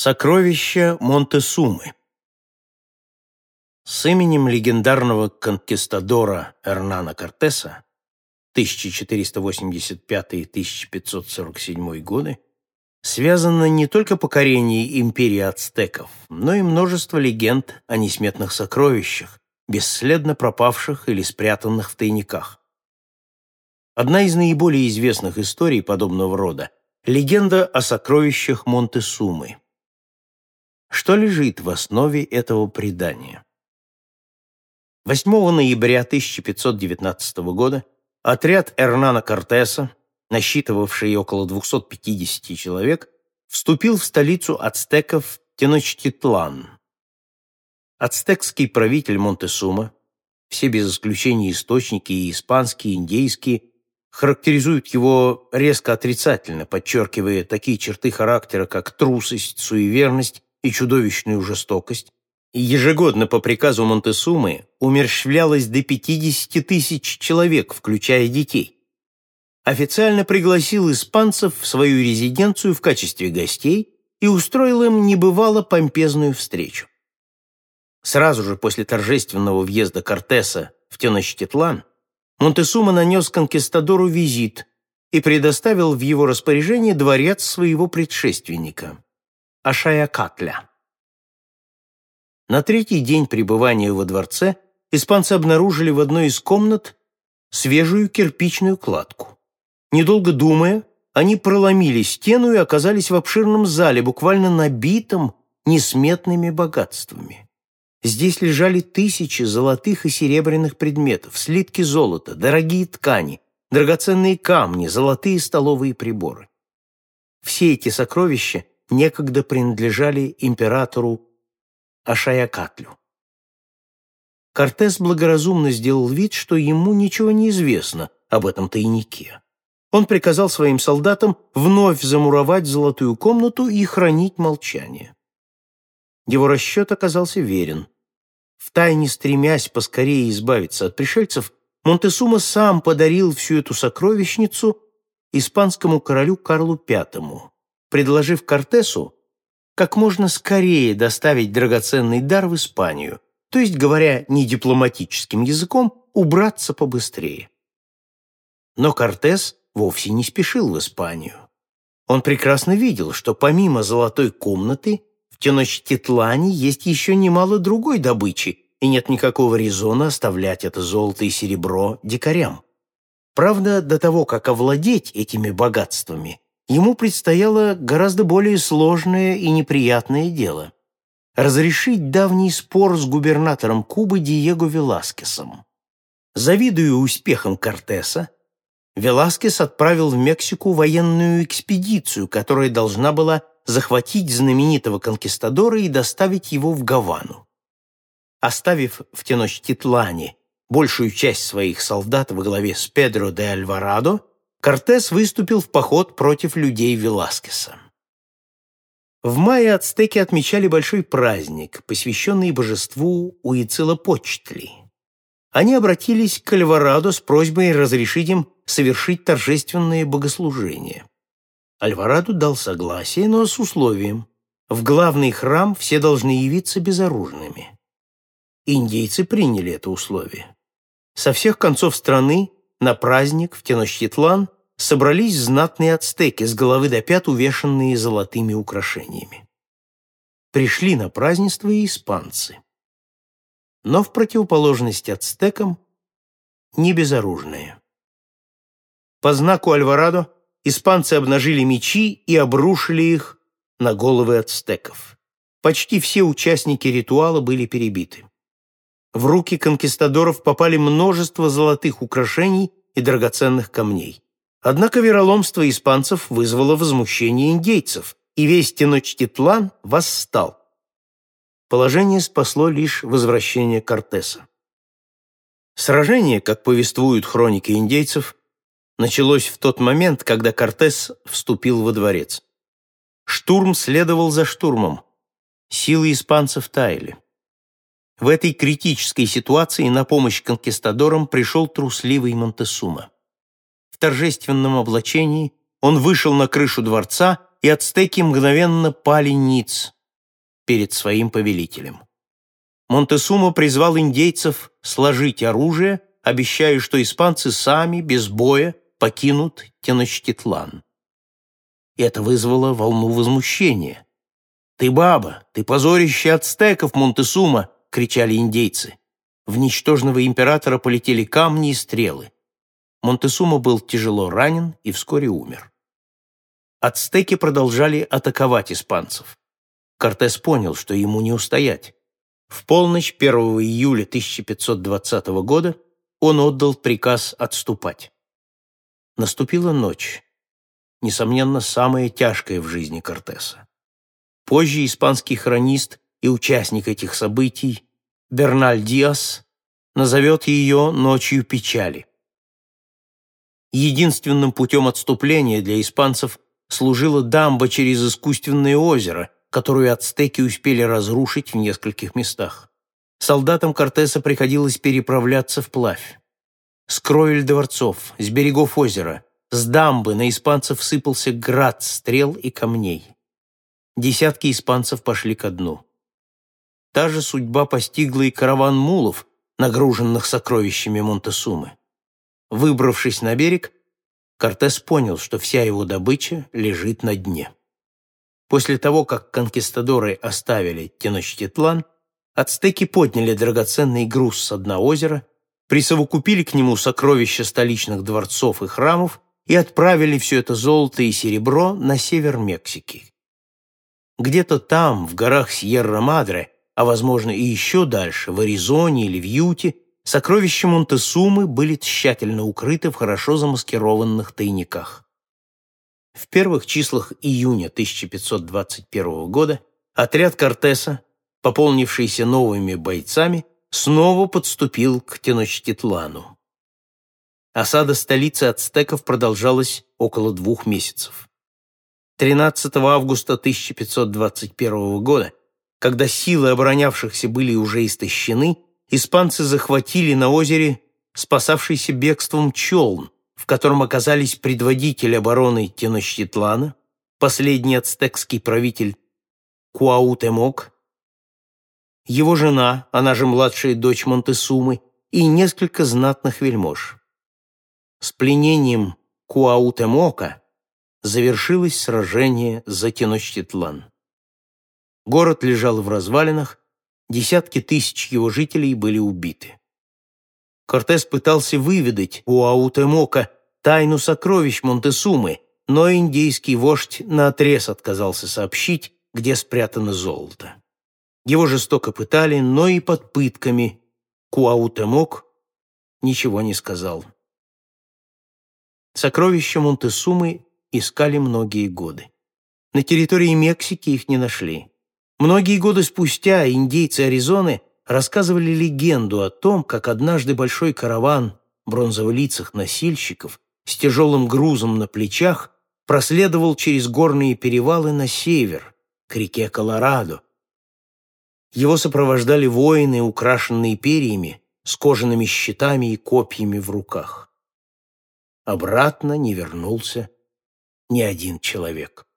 Сокровища Монтесумы С именем легендарного конкистадора Эрнана Кортеса 1485-1547 годы связано не только покорение империи ацтеков, но и множество легенд о несметных сокровищах, бесследно пропавших или спрятанных в тайниках. Одна из наиболее известных историй подобного рода – легенда о сокровищах Монтесумы. Что лежит в основе этого предания? 8 ноября 1519 года отряд Эрнана Кортеса, насчитывавший около 250 человек, вступил в столицу ацтеков Теночтитлан. Ацтекский правитель Монтесума, все без исключения источники и испанские, и индейские, характеризуют его резко отрицательно, подчеркивая такие черты характера, как трусость, суеверность и чудовищную жестокость, и ежегодно по приказу Монтесумы умерщвлялось до 50 тысяч человек, включая детей. Официально пригласил испанцев в свою резиденцию в качестве гостей и устроил им небывало помпезную встречу. Сразу же после торжественного въезда Кортеса в Теночтитлан Монтесума нанес конкистадору визит и предоставил в его распоряжение дворец своего предшественника. Ашаякатля. На третий день пребывания во дворце испанцы обнаружили в одной из комнат свежую кирпичную кладку. Недолго думая, они проломили стену и оказались в обширном зале, буквально набитом несметными богатствами. Здесь лежали тысячи золотых и серебряных предметов, слитки золота, дорогие ткани, драгоценные камни, золотые столовые приборы. Все эти сокровища некогда принадлежали императору Ашаякатлю. Кортес благоразумно сделал вид, что ему ничего не известно об этом тайнике. Он приказал своим солдатам вновь замуровать золотую комнату и хранить молчание. Его расчет оказался верен. Втайне стремясь поскорее избавиться от пришельцев, Монтесума сам подарил всю эту сокровищницу испанскому королю Карлу V, предложив Кортесу как можно скорее доставить драгоценный дар в Испанию, то есть, говоря не дипломатическим языком, убраться побыстрее. Но Кортес вовсе не спешил в Испанию. Он прекрасно видел, что помимо золотой комнаты в Теночтитлане есть еще немало другой добычи, и нет никакого резона оставлять это золото и серебро дикарям. Правда, до того, как овладеть этими богатствами, ему предстояло гораздо более сложное и неприятное дело – разрешить давний спор с губернатором Кубы Диего Веласкесом. Завидуя успехам Кортеса, Веласкес отправил в Мексику военную экспедицию, которая должна была захватить знаменитого конкистадора и доставить его в Гавану. Оставив в Теночтитлане большую часть своих солдат во главе с Педро де Альварадо, Кортес выступил в поход против людей Веласкеса. В мае ацтеки отмечали большой праздник, посвященный божеству Уицилопочтли. Они обратились к Альварадо с просьбой разрешить им совершить торжественное богослужение. Альварадо дал согласие, но с условием. В главный храм все должны явиться безоружными. Индейцы приняли это условие. Со всех концов страны на праздник в Теночтитлан собрались знатные ацтеки, с головы до пят увешанные золотыми украшениями. Пришли на празднество и испанцы. Но в противоположность ацтекам не безоружные. По знаку Альварадо испанцы обнажили мечи и обрушили их на головы ацтеков. Почти все участники ритуала были перебиты. В руки конкистадоров попали множество золотых украшений и драгоценных камней. Однако вероломство испанцев вызвало возмущение индейцев, и весь Теночтитлан восстал. Положение спасло лишь возвращение Кортеса. Сражение, как повествуют хроники индейцев, началось в тот момент, когда Кортес вступил во дворец. Штурм следовал за штурмом. Силы испанцев таяли. В этой критической ситуации на помощь конкистадорам пришел трусливый Монтесума. В торжественном облачении он вышел на крышу дворца и ацтеки мгновенно пали ниц перед своим повелителем. Монтесумо призвал индейцев сложить оружие, обещая, что испанцы сами, без боя, покинут Теночтитлан. Это вызвало волну возмущения. «Ты баба! Ты позорище ацтеков, Монтесума!» — кричали индейцы. В ничтожного императора полетели камни и стрелы. Монтесума был тяжело ранен и вскоре умер. Ацтеки продолжали атаковать испанцев. Кортес понял, что ему не устоять. В полночь 1 июля 1520 года он отдал приказ отступать. Наступила ночь, несомненно, самая тяжкая в жизни Кортеса. Позже испанский хронист и участник этих событий Берналь Диас назовет ее «ночью печали». Единственным путем отступления для испанцев служила дамба через искусственное озеро, которую ацтеки успели разрушить в нескольких местах. Солдатам Кортеса приходилось переправляться вплавь. С кровель дворцов, с берегов озера, с дамбы на испанцев сыпался град стрел и камней. Десятки испанцев пошли ко дну. Та же судьба постигла и караван мулов, нагруженных сокровищами Монтесумы. Выбравшись на берег, Кортес понял, что вся его добыча лежит на дне. После того, как конкистадоры оставили Теночтитлан, ацтеки подняли драгоценный груз с дна озера, присовокупили к нему сокровища столичных дворцов и храмов и отправили все это золото и серебро на север Мексики. Где-то там, в горах Сьерра-Мадре, а, возможно, и еще дальше, в Аризоне или в Юте, Сокровища Монтесумы были тщательно укрыты в хорошо замаскированных тайниках. В первых числах июня 1521 года отряд Кортеса, пополнившийся новыми бойцами, снова подступил к Теночтитлану. Осада столицы ацтеков продолжалась около двух месяцев. 13 августа 1521 года, когда силы оборонявшихся были уже истощены, испанцы захватили на озере спасавшийся бегством челн, в котором оказались предводитель обороны Теночтитлана, последний ацтекский правитель Куаутемок, его жена, она же младшая дочь Монтесумы, и несколько знатных вельмож. С пленением Куаутемока завершилось сражение за Теночтитлан. Город лежал в развалинах, Десятки тысяч его жителей были убиты. Кортес пытался выведать у Аутемока тайну сокровищ Монтесумы, но индейский вождь наотрез отказался сообщить, где спрятано золото. Его жестоко пытали, но и под пытками Куаутемок ничего не сказал. Сокровища Монтесумы искали многие годы. На территории Мексики их не нашли. Многие годы спустя индейцы Аризоны рассказывали легенду о том, как однажды большой караван бронзоволицых носильщиков с тяжелым грузом на плечах проследовал через горные перевалы на север, к реке Колорадо. Его сопровождали воины, украшенные перьями, с кожаными щитами и копьями в руках. Обратно не вернулся ни один человек.